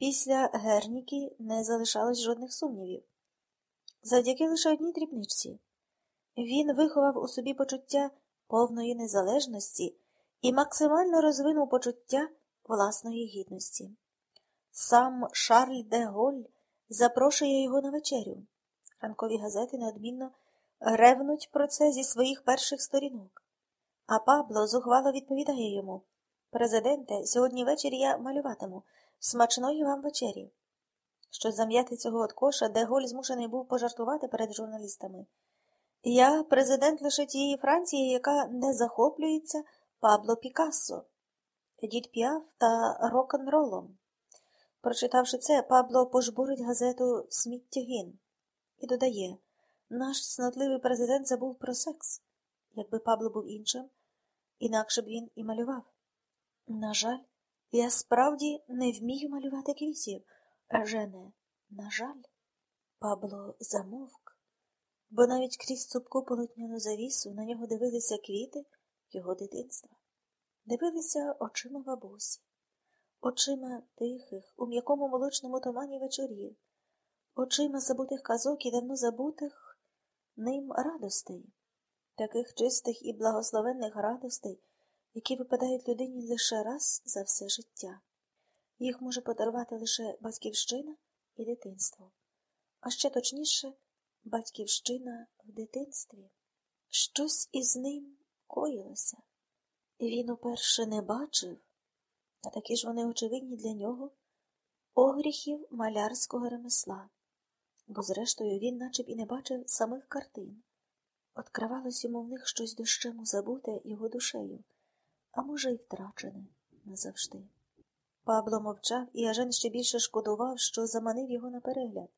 Після Герніки не залишалось жодних сумнівів. Завдяки лише одній дрібничці. Він виховав у собі почуття повної незалежності і максимально розвинув почуття власної гідності. Сам Шарль де Голь запрошує його на вечерю. Ранкові газети неодмінно ревнуть про це зі своїх перших сторінок. А Пабло зухвало відповідає йому Президенте, сьогодні ввечері я малюватиму. Смачної вам вечері. Що зам'яти цього от коша, де Голь змушений був пожартувати перед журналістами. Я президент лише тієї Франції, яка не захоплюється Пабло Пікассо, Едіт Піаф та рок-н-ролом. Прочитавши це, Пабло пожбурить газету Сміттєгін і додає наш снотливий президент забув про секс. Якби Пабло був іншим, інакше б він і малював. На жаль, я справді не вмію малювати квітів, Жене, на жаль, Пабло замовк, бо навіть крізь цупку полотняну завісу на нього дивилися квіти його дитинства, дивилися очима бабусі, очима тихих, у м'якому молочному тумані вечорів, очима забутих казок і давно забутих ним радостей, таких чистих і благословенних радостей які випадають людині лише раз за все життя. Їх може подарувати лише батьківщина і дитинство, а ще точніше, батьківщина в дитинстві. Щось із ним коїлося, і він уперше не бачив, а такі ж вони очевидні для нього, огріхів малярського ремесла, бо, зрештою, він наче б і не бачив самих картин. Откривалось йому в них щось дощему забуте його душею а може, й втрачене назавжди. Пабло мовчав, і Ажен ще більше шкодував, що заманив його на перегляд.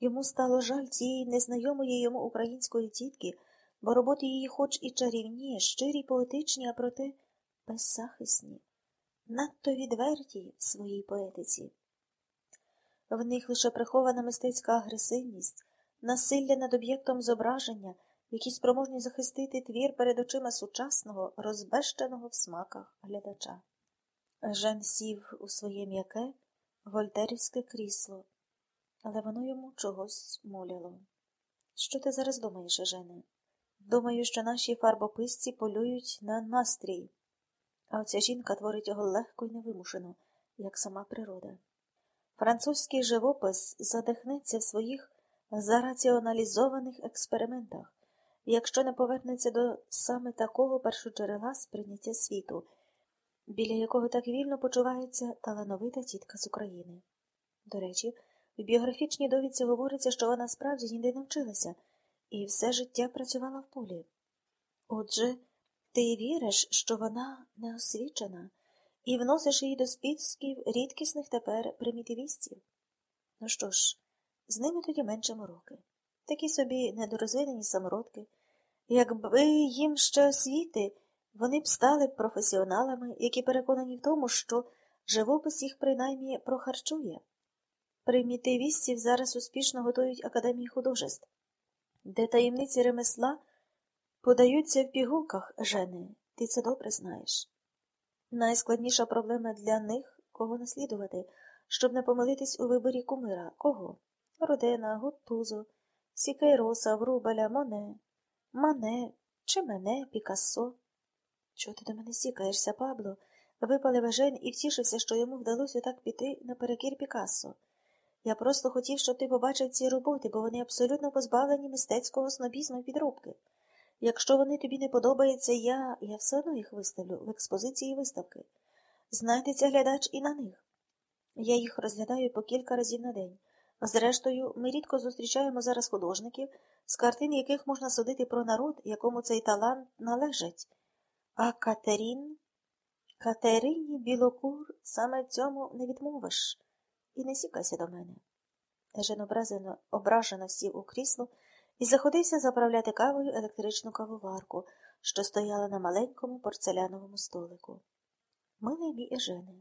Йому стало жаль цієї незнайомої йому української тітки, бо роботи її, хоч і чарівні, щирі, поетичні, а проте беззахисні, надто відверті в своїй поетиці. В них лише прихована мистецька агресивність, насилля над об'єктом зображення які спроможні захистити твір перед очима сучасного, розбещеного в смаках глядача. Жен сів у своє м'яке, вольтерівське крісло, але воно йому чогось моляло. Що ти зараз думаєш, Жене? Думаю, що наші фарбописці полюють на настрій, а оця жінка творить його легко і невимушено, як сама природа. Французький живопис задихнеться в своїх зараціоналізованих експериментах якщо не повернеться до саме такого першоджерела сприйняття світу, біля якого так вільно почувається талановита тітка з України. До речі, в біографічній довідці говориться, що вона справді ніде не вчилася і все життя працювала в полі. Отже, ти віриш, що вона неосвічена, і вносиш її до списків рідкісних тепер примітивістів? Ну що ж, з ними тоді менше мороки. Такі собі недорозвинені самородки. Якби їм ще освіти, вони б стали професіоналами, які переконані в тому, що живопис їх принаймні прохарчує. Примітивістів зараз успішно готують Академії художеств, де таємниці ремесла подаються в пігулках жени, ти це добре знаєш. Найскладніша проблема для них кого наслідувати, щоб не помилитись у виборі кумира, кого? Родена, Гуттузо, Сікейроса, Врубеля, Моне. Мане, чи мене, Пікассо. Чого ти до мене сікаєшся, Пабло? Випалив Ежен і втішився, що йому вдалося так піти наперекір Пікассо. Я просто хотів, щоб ти побачив ці роботи, бо вони абсолютно позбавлені мистецького снобізму підробки. Якщо вони тобі не подобаються, я я все одно їх виставлю в експозиції виставки. Знайтеться глядач і на них. Я їх розглядаю по кілька разів на день. Зрештою, ми рідко зустрічаємо зараз художників, з картин яких можна судити про народ, якому цей талант належить. А Катерін, Катерині Білокур саме цьому не відмовиш. І не сікайся до мене. Ежен ображено, ображено сів у крісло і заходився заправляти кавою електричну кавоварку, що стояла на маленькому порцеляновому столику. Милий мій Ежене,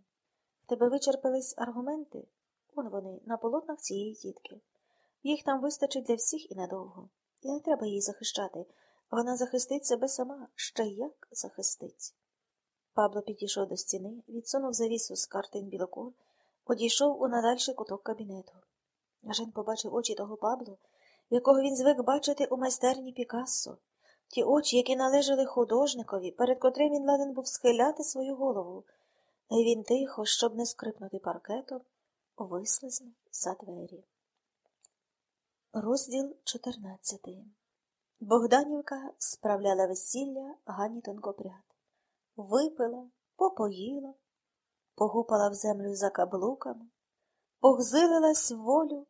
в тебе вичерпались аргументи? Он вони, на полотнах цієї тітки. Їх там вистачить для всіх і надовго. І не треба її захищати. Вона захистить себе сама, ще як захистить. Пабло підійшов до стіни, відсунув завісу з картин білокор, одійшов у надальший куток кабінету. Жен побачив очі того Пабло, якого він звик бачити у майстерні Пікассо, ті очі, які належали художникові, перед котрим він ладен був схиляти свою голову, і він тихо, щоб не скрипнути паркетом, вислизнув за двері. Розділ 14 Богданівка справляла весілля Гані Тонкопряд. Випила, попоїла, погупала в землю за каблуками, погзилилась волю